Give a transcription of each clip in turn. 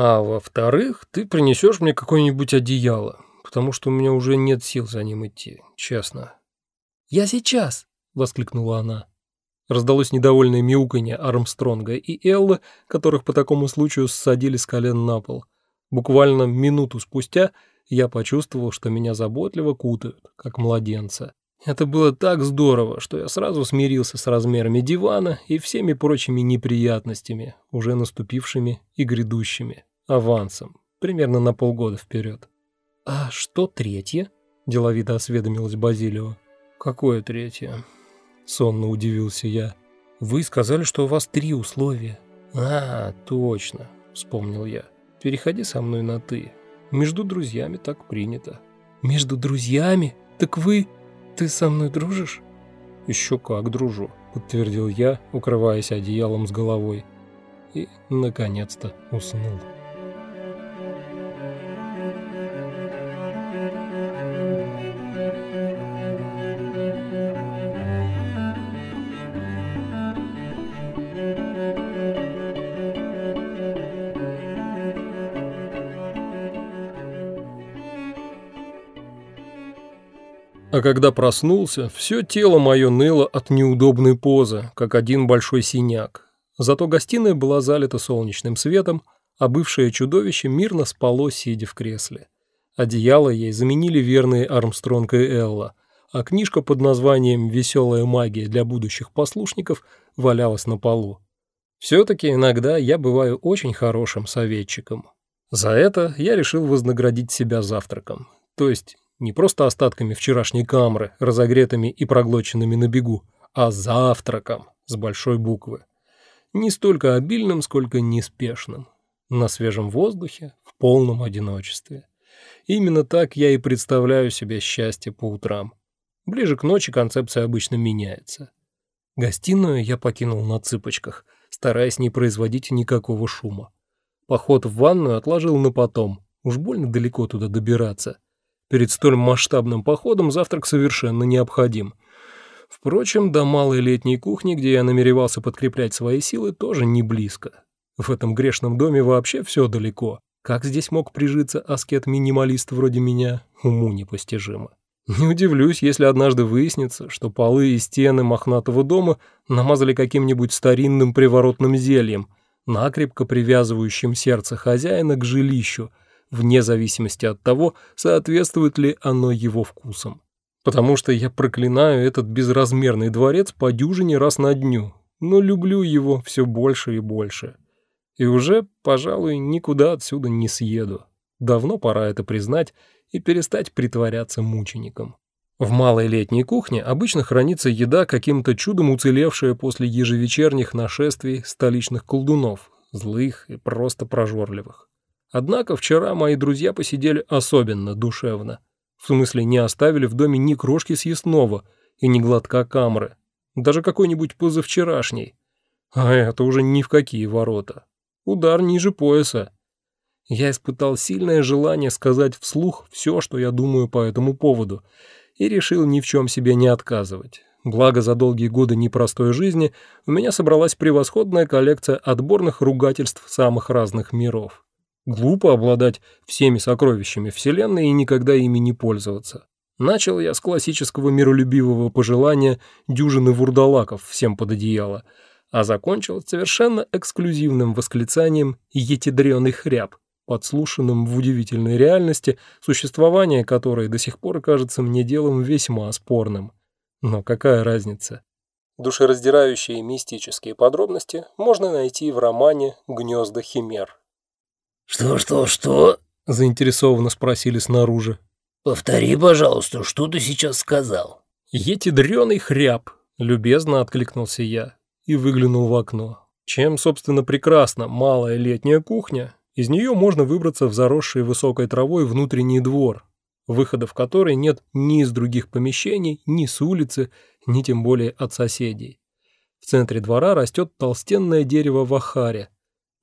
А во-вторых, ты принесешь мне какое-нибудь одеяло, потому что у меня уже нет сил за ним идти, честно». «Я сейчас!» — воскликнула она. Раздалось недовольное мяуканье Армстронга и Эллы, которых по такому случаю ссадили с колен на пол. Буквально минуту спустя я почувствовал, что меня заботливо кутают, как младенца. Это было так здорово, что я сразу смирился с размерами дивана и всеми прочими неприятностями, уже наступившими и грядущими, авансом, примерно на полгода вперед. «А что третье?» – деловито осведомилась Базилио. «Какое третье?» сонно удивился я. «Вы сказали, что у вас три условия». «А, точно», — вспомнил я. «Переходи со мной на «ты». Между друзьями так принято». «Между друзьями? Так вы... Ты со мной дружишь?» «Еще как дружу», — подтвердил я, укрываясь одеялом с головой. И, наконец-то, уснул. А когда проснулся, все тело мое ныло от неудобной позы, как один большой синяк. Зато гостиная была залита солнечным светом, а бывшее чудовище мирно спало, сидя в кресле. Одеяло ей заменили верные Армстронг и Элла, а книжка под названием «Веселая магия для будущих послушников» валялась на полу. Все-таки иногда я бываю очень хорошим советчиком. За это я решил вознаградить себя завтраком, то есть не просто остатками вчерашней камры, разогретыми и проглоченными на бегу, а завтраком с большой буквы. Не столько обильным, сколько неспешным. На свежем воздухе, в полном одиночестве. Именно так я и представляю себе счастье по утрам. Ближе к ночи концепция обычно меняется. Гостиную я покинул на цыпочках, стараясь не производить никакого шума. Поход в ванную отложил на потом, уж больно далеко туда добираться — Перед столь масштабным походом завтрак совершенно необходим. Впрочем, до малой летней кухни, где я намеревался подкреплять свои силы, тоже не близко. В этом грешном доме вообще все далеко. Как здесь мог прижиться аскет-минималист вроде меня, уму непостижимо. Не удивлюсь, если однажды выяснится, что полы и стены мохнатого дома намазали каким-нибудь старинным приворотным зельем, накрепко привязывающим сердце хозяина к жилищу – вне зависимости от того, соответствует ли оно его вкусам. Потому что я проклинаю этот безразмерный дворец по дюжине раз на дню, но люблю его все больше и больше. И уже, пожалуй, никуда отсюда не съеду. Давно пора это признать и перестать притворяться мучеником. В малой летней кухне обычно хранится еда, каким-то чудом уцелевшая после ежевечерних нашествий столичных колдунов, злых и просто прожорливых. Однако вчера мои друзья посидели особенно душевно. В смысле, не оставили в доме ни крошки съестного и ни глотка камры. Даже какой-нибудь позавчерашний. А это уже ни в какие ворота. Удар ниже пояса. Я испытал сильное желание сказать вслух все, что я думаю по этому поводу, и решил ни в чем себе не отказывать. Благо, за долгие годы непростой жизни у меня собралась превосходная коллекция отборных ругательств самых разных миров. Глупо обладать всеми сокровищами Вселенной и никогда ими не пользоваться. Начал я с классического миролюбивого пожелания дюжины вурдалаков всем под одеяло, а закончил совершенно эксклюзивным восклицанием «етедрёный хряб», подслушанным в удивительной реальности, существование которой до сих пор кажется мне делом весьма спорным. Но какая разница? Душераздирающие мистические подробности можно найти в романе «Гнезда химер». «Что-что-что?» — заинтересованно спросили снаружи. «Повтори, пожалуйста, что ты сейчас сказал?» «Етидрёный хряб», — любезно откликнулся я и выглянул в окно. Чем, собственно, прекрасна малая летняя кухня, из нее можно выбраться в заросший высокой травой внутренний двор, выхода в который нет ни из других помещений, ни с улицы, ни тем более от соседей. В центре двора растет толстенное дерево в ахаре.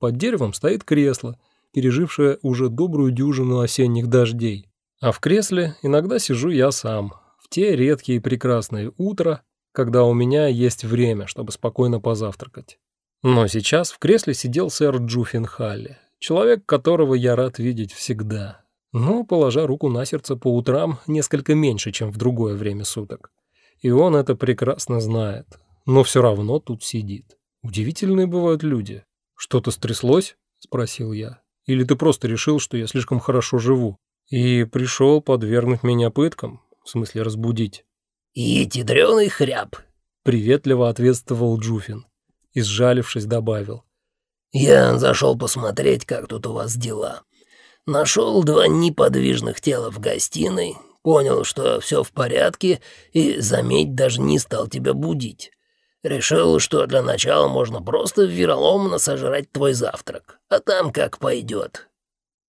Под деревом стоит кресло, пережившая уже добрую дюжину осенних дождей. А в кресле иногда сижу я сам, в те редкие прекрасные утра, когда у меня есть время, чтобы спокойно позавтракать. Но сейчас в кресле сидел сэр Джуффин Халли, человек, которого я рад видеть всегда. Но, положа руку на сердце по утрам, несколько меньше, чем в другое время суток. И он это прекрасно знает, но все равно тут сидит. Удивительные бывают люди. «Что-то стряслось?» — спросил я. «Или ты просто решил, что я слишком хорошо живу?» И пришел подвергнуть меня пыткам, в смысле разбудить. «И ядрёный хряб», — приветливо ответствовал Джуфин и, сжалившись, добавил. «Я зашел посмотреть, как тут у вас дела. Нашел два неподвижных тела в гостиной, понял, что все в порядке, и, заметь, даже не стал тебя будить. Решил, что для начала можно просто вероломно сожрать твой завтрак, а там как пойдет.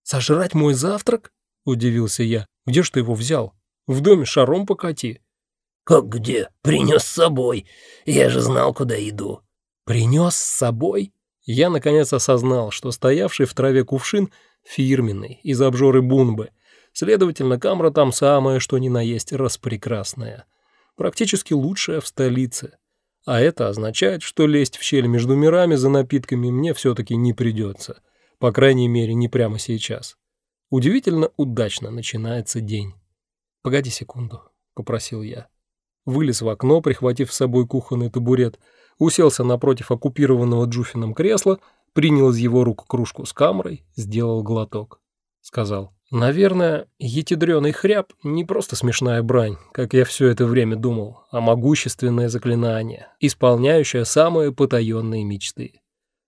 «Сожрать мой завтрак?» — удивился я. «Где ж ты его взял? В доме шаром покати». «Как где? Принес с собой. Я же знал, куда иду». «Принес с собой?» Я, наконец, осознал, что стоявший в траве кувшин фирменный, из обжоры бунбы. Следовательно, камера там самая, что ни на есть, распрекрасная. Практически лучшая в столице. А это означает, что лезть в щель между мирами за напитками мне все-таки не придется. По крайней мере, не прямо сейчас. Удивительно удачно начинается день. «Погоди секунду», — попросил я. Вылез в окно, прихватив с собой кухонный табурет — уселся напротив оккупированного Джуфином кресла, принял из его рук кружку с камрой, сделал глоток. Сказал, «Наверное, етидрёный хряб не просто смешная брань, как я все это время думал, а могущественное заклинание, исполняющее самые потаенные мечты.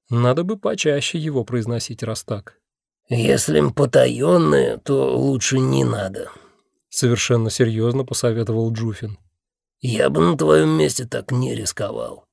Надо бы почаще его произносить, раз так». «Если потаенные, то лучше не надо», — совершенно серьезно посоветовал Джуфин. «Я бы на твоем месте так не рисковал.